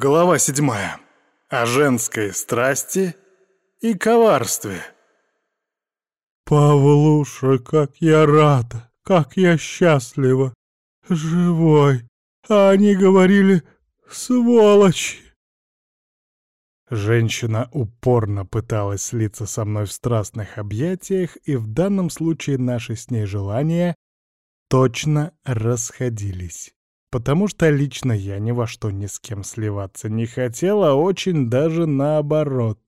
Глава седьмая. О женской страсти и коварстве. «Павлуша, как я рада, как я счастлива! Живой! А они говорили, сволочи!» Женщина упорно пыталась слиться со мной в страстных объятиях, и в данном случае наши с ней желания точно расходились потому что лично я ни во что ни с кем сливаться не хотел, а очень даже наоборот.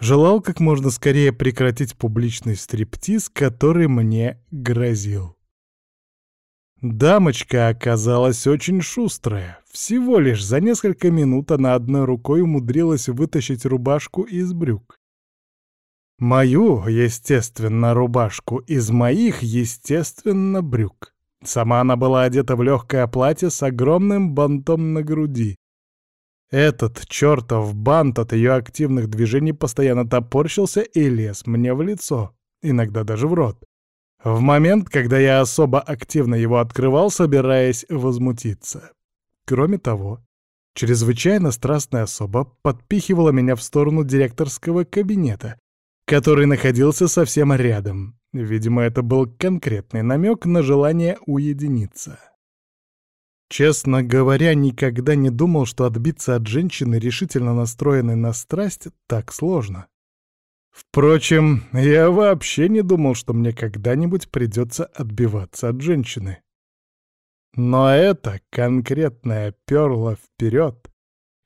Желал как можно скорее прекратить публичный стриптиз, который мне грозил. Дамочка оказалась очень шустрая. Всего лишь за несколько минут она одной рукой умудрилась вытащить рубашку из брюк. Мою, естественно, рубашку из моих, естественно, брюк. Сама она была одета в легкое платье с огромным бантом на груди. Этот чертов бант от ее активных движений постоянно топорщился и лез мне в лицо, иногда даже в рот. В момент, когда я особо активно его открывал, собираясь возмутиться. Кроме того, чрезвычайно страстная особа подпихивала меня в сторону директорского кабинета, который находился совсем рядом. Видимо, это был конкретный намек на желание уединиться. Честно говоря, никогда не думал, что отбиться от женщины, решительно настроенной на страсть, так сложно. Впрочем, я вообще не думал, что мне когда-нибудь придется отбиваться от женщины. Но это конкретное перло вперед,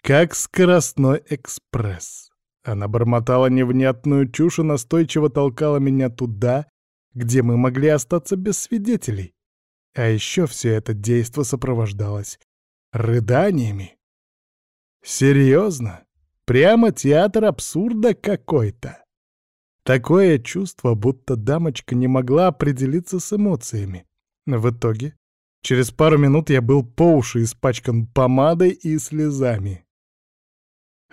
как скоростной экспресс. Она бормотала невнятную чушь и настойчиво толкала меня туда, где мы могли остаться без свидетелей. А еще все это действо сопровождалось рыданиями. Серьезно? Прямо театр абсурда какой-то. Такое чувство, будто дамочка не могла определиться с эмоциями. В итоге, через пару минут я был по уши испачкан помадой и слезами.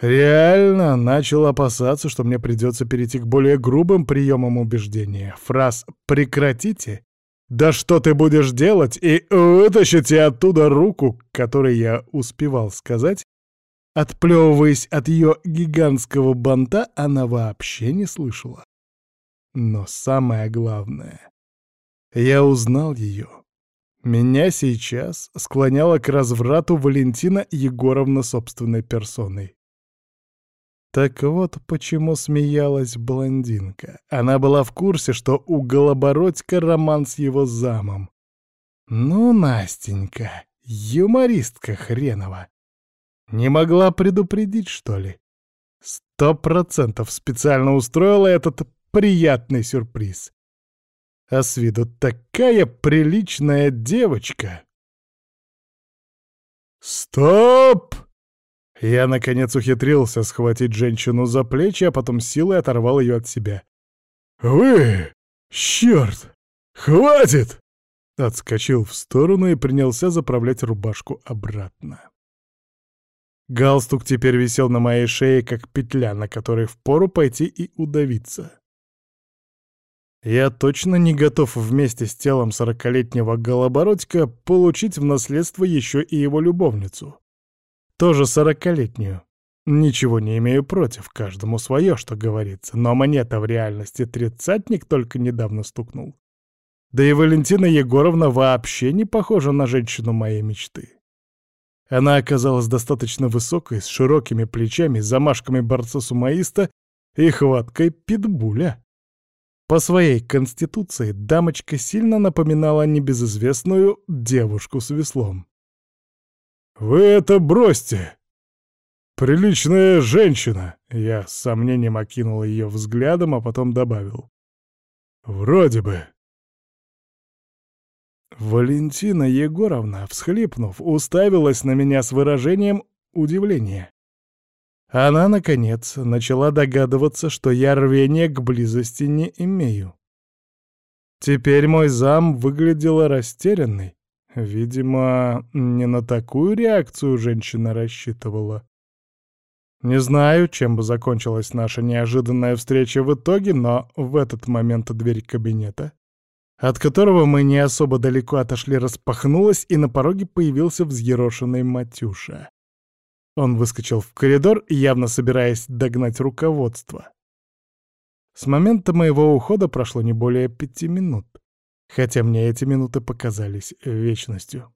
Реально начал опасаться, что мне придется перейти к более грубым приемам убеждения. Фраз «прекратите», «да что ты будешь делать» и «вытащите оттуда руку», которой я успевал сказать, отплевываясь от ее гигантского банта, она вообще не слышала. Но самое главное, я узнал ее. Меня сейчас склоняло к разврату Валентина Егоровна собственной персоной. Так вот почему смеялась блондинка. Она была в курсе, что у Голобородька роман с его замом. Ну, Настенька, юмористка хренова. Не могла предупредить, что ли? Сто процентов специально устроила этот приятный сюрприз. А с виду такая приличная девочка. «Стоп!» Я, наконец, ухитрился схватить женщину за плечи, а потом силой оторвал ее от себя. «Вы! Черт! Хватит!» Отскочил в сторону и принялся заправлять рубашку обратно. Галстук теперь висел на моей шее, как петля, на которой впору пойти и удавиться. Я точно не готов вместе с телом сорокалетнего голобородька получить в наследство еще и его любовницу тоже сорокалетнюю. Ничего не имею против, каждому свое, что говорится, но мне-то в реальности тридцатник только недавно стукнул. Да и Валентина Егоровна вообще не похожа на женщину моей мечты. Она оказалась достаточно высокой, с широкими плечами, замашками борца-сумаиста и хваткой питбуля. По своей конституции дамочка сильно напоминала небезызвестную девушку с веслом. «Вы это бросьте! Приличная женщина!» Я с сомнением окинул ее взглядом, а потом добавил. «Вроде бы». Валентина Егоровна, всхлипнув, уставилась на меня с выражением удивления. Она, наконец, начала догадываться, что я рвения к близости не имею. Теперь мой зам выглядела растерянной, Видимо, не на такую реакцию женщина рассчитывала. Не знаю, чем бы закончилась наша неожиданная встреча в итоге, но в этот момент дверь кабинета, от которого мы не особо далеко отошли, распахнулась, и на пороге появился взъерошенный Матюша. Он выскочил в коридор, явно собираясь догнать руководство. С момента моего ухода прошло не более пяти минут, хотя мне эти минуты показались вечностью.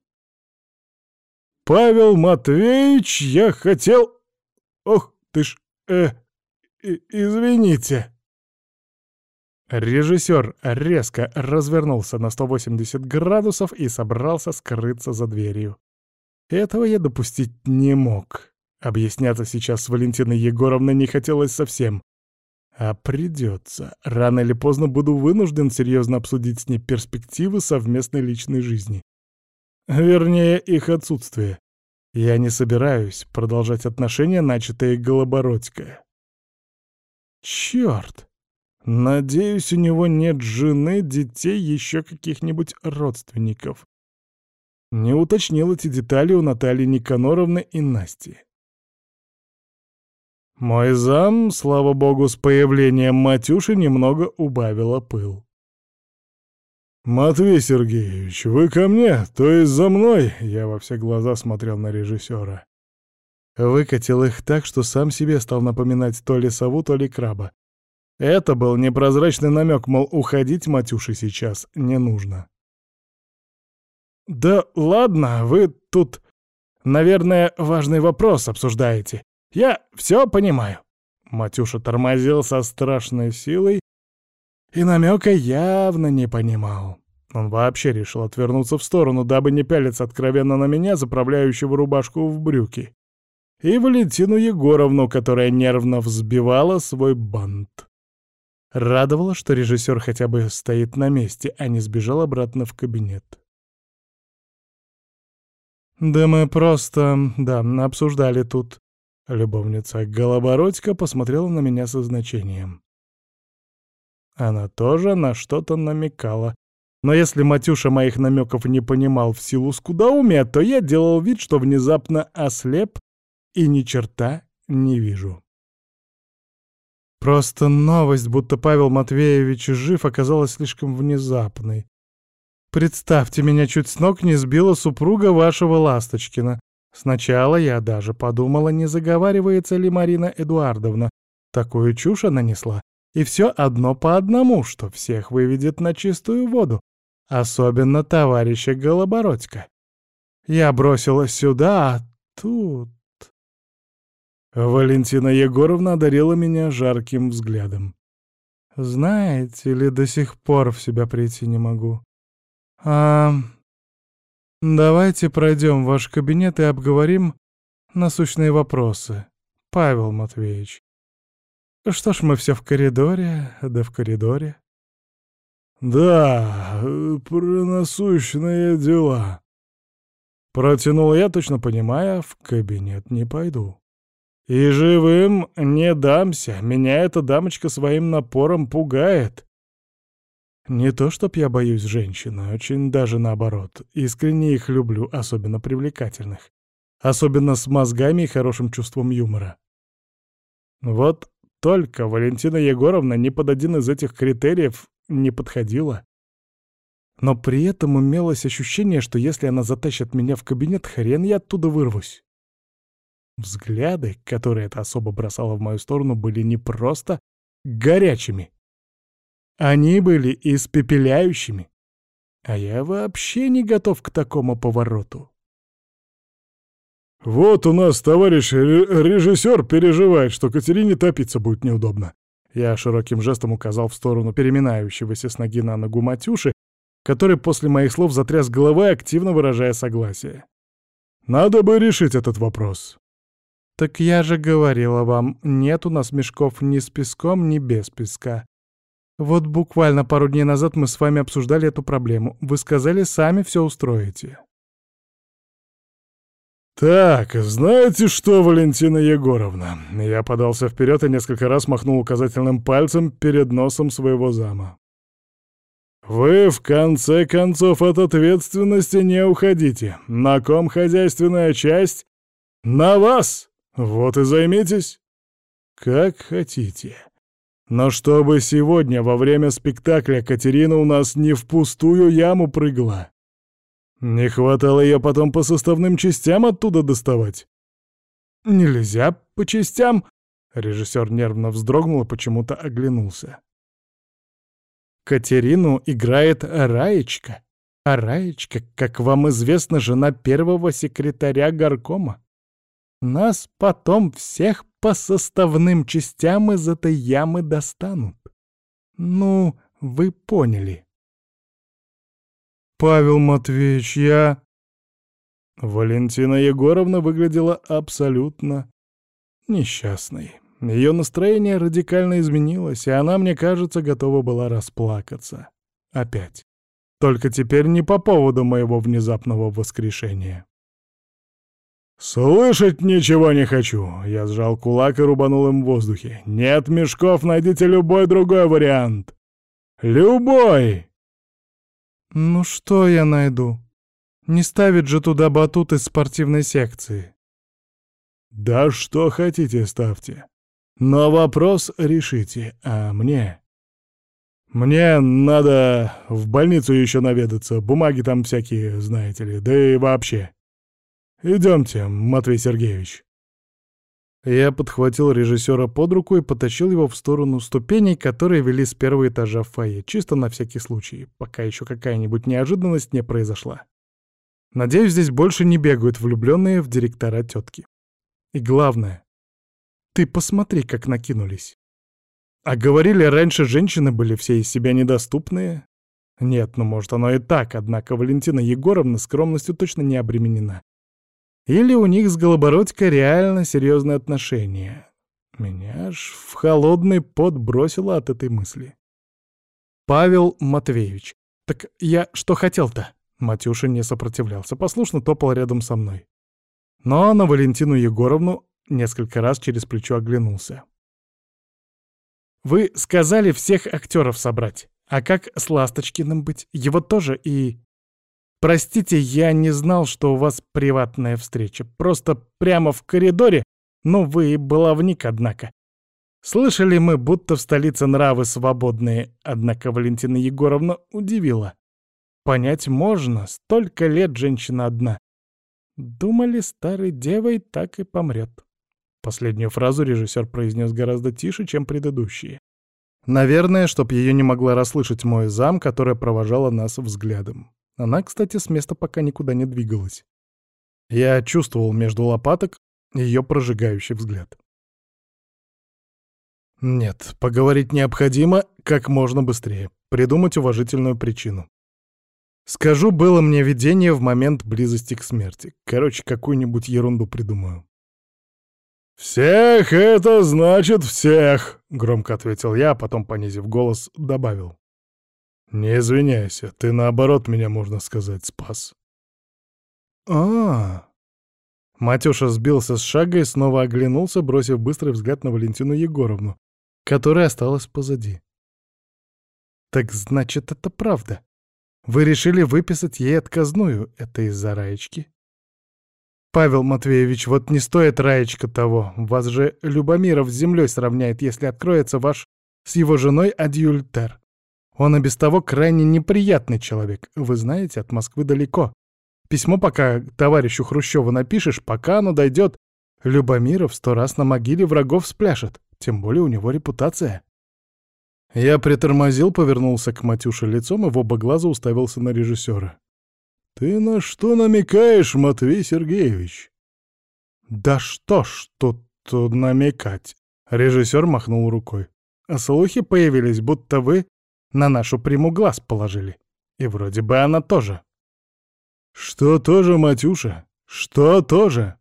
«Павел Матвеевич, я хотел...» «Ох ты ж... э... извините...» Режиссер резко развернулся на 180 градусов и собрался скрыться за дверью. Этого я допустить не мог. Объясняться сейчас с Валентиной Егоровной не хотелось совсем. А придется. Рано или поздно буду вынужден серьезно обсудить с ней перспективы совместной личной жизни. Вернее, их отсутствие. Я не собираюсь продолжать отношения, начатые Голобородько. Черт! Надеюсь, у него нет жены, детей, еще каких-нибудь родственников. Не уточнил эти детали у Натальи Никаноровны и Насти. Мой зам, слава богу, с появлением Матюши немного убавила пыл. «Матвей Сергеевич, вы ко мне, то есть за мной?» Я во все глаза смотрел на режиссера. Выкатил их так, что сам себе стал напоминать то ли сову, то ли краба. Это был непрозрачный намек, мол, уходить Матюше сейчас не нужно. «Да ладно, вы тут, наверное, важный вопрос обсуждаете. Я все понимаю». Матюша тормозил со страшной силой и намека явно не понимал. Он вообще решил отвернуться в сторону, дабы не пялиться откровенно на меня, заправляющего рубашку в брюки, и Валентину Егоровну, которая нервно взбивала свой бант. Радовало, что режиссер хотя бы стоит на месте, а не сбежал обратно в кабинет. «Да мы просто, да, обсуждали тут». Любовница Голобородько посмотрела на меня со значением. Она тоже на что-то намекала. Но если Матюша моих намеков не понимал в силу скудоумия, то я делал вид, что внезапно ослеп и ни черта не вижу. Просто новость, будто Павел Матвеевич жив, оказалась слишком внезапной. Представьте, меня чуть с ног не сбила супруга вашего Ласточкина. Сначала я даже подумала, не заговаривается ли Марина Эдуардовна. Такую чушь она несла. И все одно по одному, что всех выведет на чистую воду. Особенно товарища Голобородька. Я бросилась сюда, а тут... Валентина Егоровна одарила меня жарким взглядом. «Знаете ли, до сих пор в себя прийти не могу. А... Давайте пройдем в ваш кабинет и обговорим насущные вопросы, Павел Матвеевич. Что ж, мы все в коридоре, да в коридоре». «Да, про насущные дела». Протянул я, точно понимая, в кабинет не пойду. И живым не дамся, меня эта дамочка своим напором пугает. Не то чтоб я боюсь женщин, а очень даже наоборот. Искренне их люблю, особенно привлекательных. Особенно с мозгами и хорошим чувством юмора. Вот только Валентина Егоровна ни под один из этих критериев не подходила. Но при этом имелось ощущение, что если она затащит меня в кабинет, хрен я оттуда вырвусь. Взгляды, которые эта особа бросала в мою сторону, были не просто горячими. Они были испепеляющими. А я вообще не готов к такому повороту. «Вот у нас товарищ режиссер переживает, что Катерине топиться будет неудобно». Я широким жестом указал в сторону переминающегося с ноги на ногу Матюши, который после моих слов затряс головой, активно выражая согласие. «Надо бы решить этот вопрос. «Так я же говорила вам, нет у нас мешков ни с песком, ни без песка. Вот буквально пару дней назад мы с вами обсуждали эту проблему. Вы сказали, сами все устроите». «Так, знаете что, Валентина Егоровна?» Я подался вперед и несколько раз махнул указательным пальцем перед носом своего зама. «Вы, в конце концов, от ответственности не уходите. На ком хозяйственная часть? На вас!» Вот и займитесь. Как хотите. Но чтобы сегодня во время спектакля Катерина у нас не в пустую яму прыгала. Не хватало ее потом по составным частям оттуда доставать. Нельзя по частям?» Режиссер нервно вздрогнул и почему-то оглянулся. Катерину играет Раечка. А Раечка, как вам известно, жена первого секретаря горкома. Нас потом всех по составным частям из этой ямы достанут. Ну, вы поняли. Павел Матвеевич, я... Валентина Егоровна выглядела абсолютно несчастной. Ее настроение радикально изменилось, и она, мне кажется, готова была расплакаться. Опять. Только теперь не по поводу моего внезапного воскрешения. «Слышать ничего не хочу!» Я сжал кулак и рубанул им в воздухе. «Нет мешков, найдите любой другой вариант!» «Любой!» «Ну что я найду? Не ставит же туда батут из спортивной секции!» «Да что хотите, ставьте. Но вопрос решите, а мне...» «Мне надо в больницу еще наведаться, бумаги там всякие, знаете ли, да и вообще...» «Идемте, Матвей Сергеевич». Я подхватил режиссера под руку и потащил его в сторону ступеней, которые вели с первого этажа в фойе, чисто на всякий случай, пока еще какая-нибудь неожиданность не произошла. Надеюсь, здесь больше не бегают влюбленные в директора тетки. И главное, ты посмотри, как накинулись. А говорили, раньше женщины были все из себя недоступные. Нет, ну может оно и так, однако Валентина Егоровна скромностью точно не обременена. Или у них с Голобородькой реально серьезные отношения. Меня аж в холодный пот бросило от этой мысли. Павел Матвеевич. Так я что хотел-то? Матюша не сопротивлялся, послушно топал рядом со мной. Но на Валентину Егоровну несколько раз через плечо оглянулся. «Вы сказали всех актеров собрать. А как с Ласточкиным быть? Его тоже и...» Простите, я не знал, что у вас приватная встреча. Просто прямо в коридоре, но вы баловник, однако. Слышали мы, будто в столице нравы свободные, однако Валентина Егоровна удивила. Понять можно, столько лет женщина одна. Думали, старой девой так и помрет. Последнюю фразу режиссер произнес гораздо тише, чем предыдущие. Наверное, чтоб ее не могла расслышать мой зам, которая провожала нас взглядом. Она, кстати, с места пока никуда не двигалась. Я чувствовал между лопаток ее прожигающий взгляд. Нет, поговорить необходимо как можно быстрее, придумать уважительную причину. Скажу, было мне видение в момент близости к смерти. Короче, какую-нибудь ерунду придумаю. «Всех это значит всех!» — громко ответил я, а потом, понизив голос, добавил. «Не извиняйся, ты наоборот меня, можно сказать, спас». А, -а, а Матюша сбился с шага и снова оглянулся, бросив быстрый взгляд на Валентину Егоровну, которая осталась позади. «Так значит, это правда. Вы решили выписать ей отказную. Это из-за Раечки?» «Павел Матвеевич, вот не стоит Раечка того. Вас же Любомиров с землей сравняет, если откроется ваш с его женой адюльтер. Он и без того крайне неприятный человек. Вы знаете, от Москвы далеко. Письмо пока товарищу Хрущеву напишешь, пока оно дойдет, Любомиров сто раз на могиле врагов спляшет. Тем более у него репутация. Я притормозил, повернулся к Матюше лицом и в оба глаза уставился на режиссера. «Ты на что намекаешь, Матвей Сергеевич?» «Да что ж тут намекать?» Режиссер махнул рукой. «Слухи появились, будто вы на нашу приму глаз положили. И вроде бы она тоже. Что тоже, Матюша? Что тоже?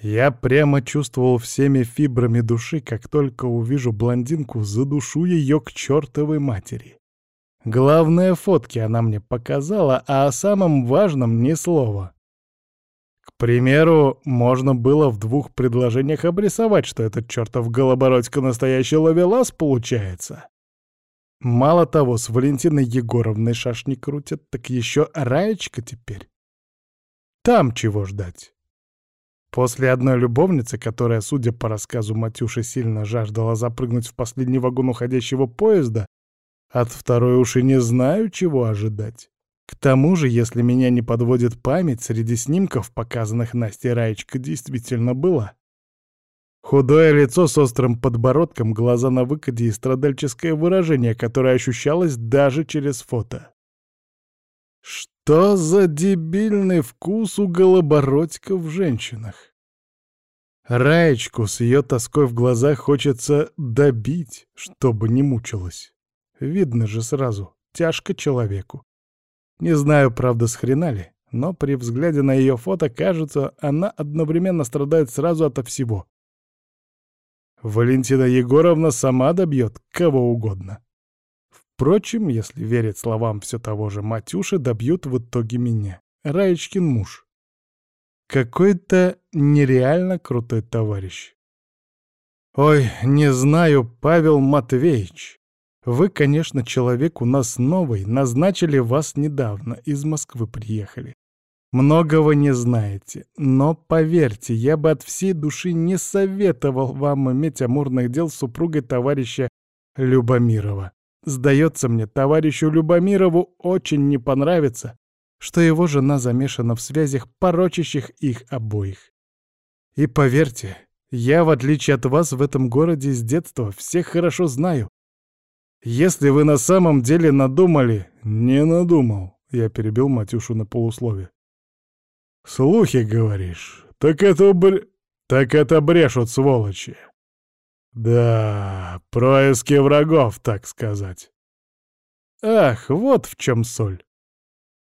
Я прямо чувствовал всеми фибрами души, как только увижу блондинку, задушу ее к чертовой матери. Главное, фотки она мне показала, а о самом важном ни слова. К примеру, можно было в двух предложениях обрисовать, что этот чертов Голобородько настоящий ловелас получается. Мало того, с Валентиной Егоровной шашни крутят, так еще Раечка теперь. Там чего ждать? После одной любовницы, которая, судя по рассказу Матюши, сильно жаждала запрыгнуть в последний вагон уходящего поезда, от второй уж не знаю, чего ожидать. К тому же, если меня не подводит память, среди снимков, показанных Настей Раечка, действительно была. Худое лицо с острым подбородком, глаза на выкоде и страдальческое выражение, которое ощущалось даже через фото. Что за дебильный вкус у голобородька в женщинах? Раечку с ее тоской в глазах хочется добить, чтобы не мучилась. Видно же сразу, тяжко человеку. Не знаю, правда, с хрена ли, но при взгляде на ее фото кажется, она одновременно страдает сразу ото всего. Валентина Егоровна сама добьет кого угодно. Впрочем, если верить словам все того же Матюши, добьют в итоге меня, Раечкин муж. Какой-то нереально крутой товарищ. Ой, не знаю, Павел Матвеевич. Вы, конечно, человек у нас новый, назначили вас недавно, из Москвы приехали. Многого не знаете, но поверьте, я бы от всей души не советовал вам иметь амурных дел с супругой товарища Любомирова. Сдается мне, товарищу Любомирову очень не понравится, что его жена замешана в связях, порочащих их обоих. И поверьте, я, в отличие от вас, в этом городе с детства всех хорошо знаю, если вы на самом деле надумали... Не надумал, я перебил Матюшу на полуслове. Слухи, говоришь? Так это бр... Так это брешут, сволочи. Да, происки врагов, так сказать. Ах, вот в чем соль.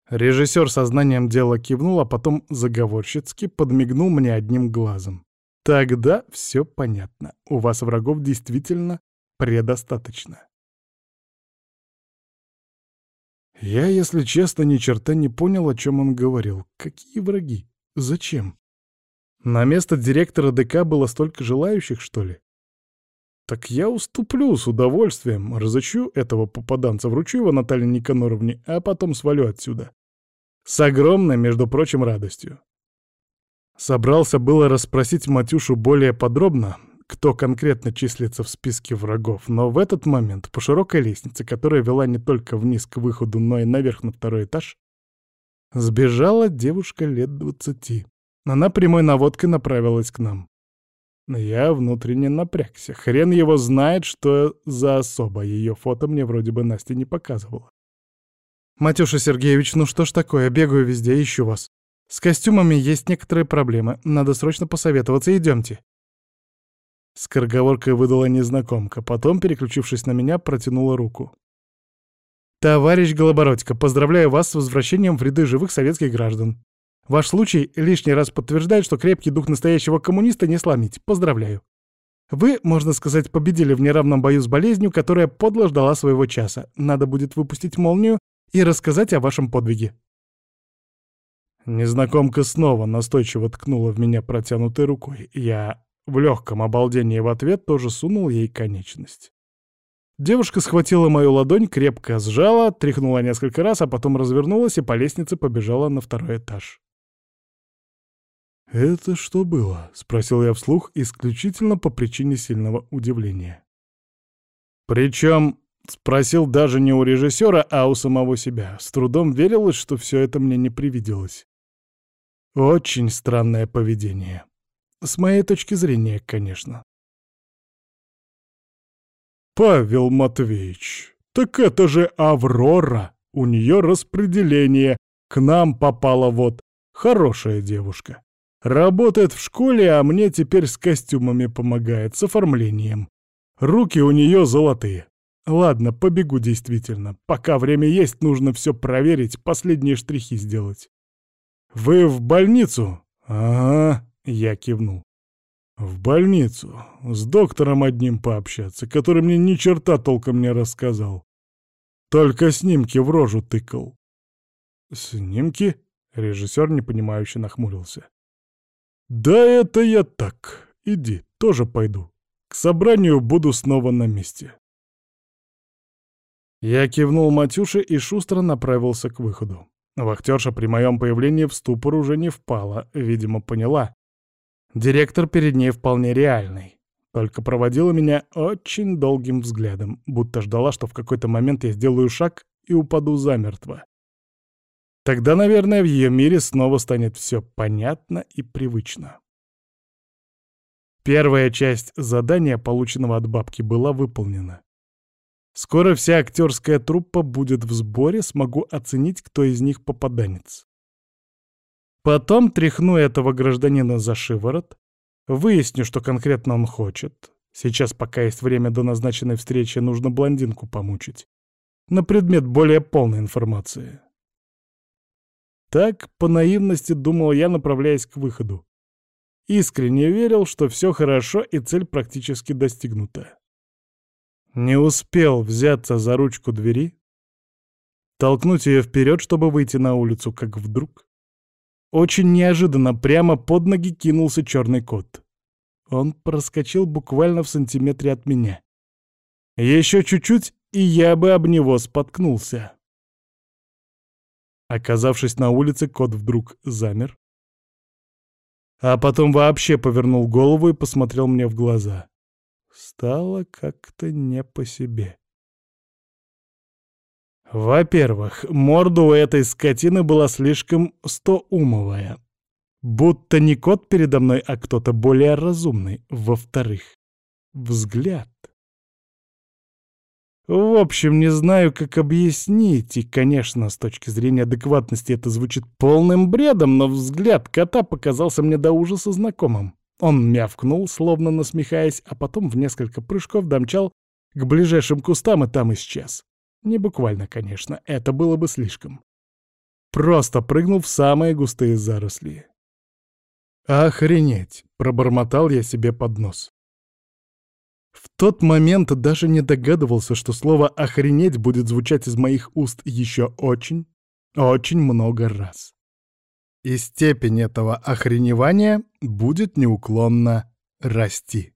Режиссер сознанием дела кивнул, а потом заговорщицки подмигнул мне одним глазом. Тогда все понятно. У вас врагов действительно предостаточно. Я, если честно, ни черта не понял, о чем он говорил. Какие враги? Зачем? На место директора ДК было столько желающих, что ли? Так я уступлю с удовольствием, разучу этого попаданца, вручу его Наталье Никаноровне, а потом свалю отсюда. С огромной, между прочим, радостью. Собрался было расспросить Матюшу более подробно, кто конкретно числится в списке врагов, но в этот момент по широкой лестнице, которая вела не только вниз к выходу, но и наверх на второй этаж, сбежала девушка лет двадцати. Она прямой наводкой направилась к нам. Я внутренне напрягся. Хрен его знает, что за особа. Ее фото мне вроде бы Настя не показывала. «Матюша Сергеевич, ну что ж такое? Бегаю везде, ищу вас. С костюмами есть некоторые проблемы. Надо срочно посоветоваться. Идемте. Скороговоркой выдала незнакомка, потом, переключившись на меня, протянула руку. «Товарищ Голобородько, поздравляю вас с возвращением в ряды живых советских граждан. Ваш случай лишний раз подтверждает, что крепкий дух настоящего коммуниста не сломить. Поздравляю. Вы, можно сказать, победили в неравном бою с болезнью, которая подло ждала своего часа. Надо будет выпустить молнию и рассказать о вашем подвиге». Незнакомка снова настойчиво ткнула в меня протянутой рукой. Я в легком обалдении в ответ тоже сунул ей конечность. Девушка схватила мою ладонь, крепко сжала, тряхнула несколько раз, а потом развернулась и по лестнице побежала на второй этаж. «Это что было?» — спросил я вслух исключительно по причине сильного удивления. Причем спросил даже не у режиссера, а у самого себя. С трудом верилось, что все это мне не привиделось. Очень странное поведение. С моей точки зрения, конечно. «Павел Матвеевич, так это же Аврора! У нее распределение. К нам попала вот. Хорошая девушка. Работает в школе, а мне теперь с костюмами помогает, с оформлением. Руки у нее золотые. Ладно, побегу действительно. Пока время есть, нужно все проверить, последние штрихи сделать. Вы в больницу? Ага. Я кивнул. «В больницу. С доктором одним пообщаться, который мне ни черта толком не рассказал. Только снимки в рожу тыкал». «Снимки?» — режиссер непонимающе нахмурился. «Да это я так. Иди, тоже пойду. К собранию буду снова на месте». Я кивнул Матюше и шустро направился к выходу. Вахтерша при моем появлении в ступор уже не впала, видимо, поняла, Директор перед ней вполне реальный. Только проводила меня очень долгим взглядом, будто ждала, что в какой-то момент я сделаю шаг и упаду замертво. Тогда, наверное, в ее мире снова станет все понятно и привычно. Первая часть задания, полученного от бабки, была выполнена. Скоро вся актерская труппа будет в сборе, смогу оценить, кто из них попаданец. Потом тряхну этого гражданина за шиворот, выясню, что конкретно он хочет. Сейчас, пока есть время до назначенной встречи, нужно блондинку помучить. На предмет более полной информации. Так, по наивности, думал я, направляясь к выходу. Искренне верил, что все хорошо и цель практически достигнута. Не успел взяться за ручку двери, толкнуть ее вперед, чтобы выйти на улицу, как вдруг. Очень неожиданно прямо под ноги кинулся черный кот. Он проскочил буквально в сантиметре от меня. Еще чуть-чуть, и я бы об него споткнулся. Оказавшись на улице, кот вдруг замер, а потом вообще повернул голову и посмотрел мне в глаза. Стало как-то не по себе. Во-первых, морда у этой скотины была слишком стоумовая. Будто не кот передо мной, а кто-то более разумный. Во-вторых, взгляд. В общем, не знаю, как объяснить, и, конечно, с точки зрения адекватности это звучит полным бредом, но взгляд кота показался мне до ужаса знакомым. Он мявкнул, словно насмехаясь, а потом в несколько прыжков домчал к ближайшим кустам и там исчез. Не буквально, конечно, это было бы слишком. Просто прыгнул в самые густые заросли. «Охренеть!» — пробормотал я себе под нос. В тот момент даже не догадывался, что слово «охренеть» будет звучать из моих уст еще очень, очень много раз. И степень этого охреневания будет неуклонно расти.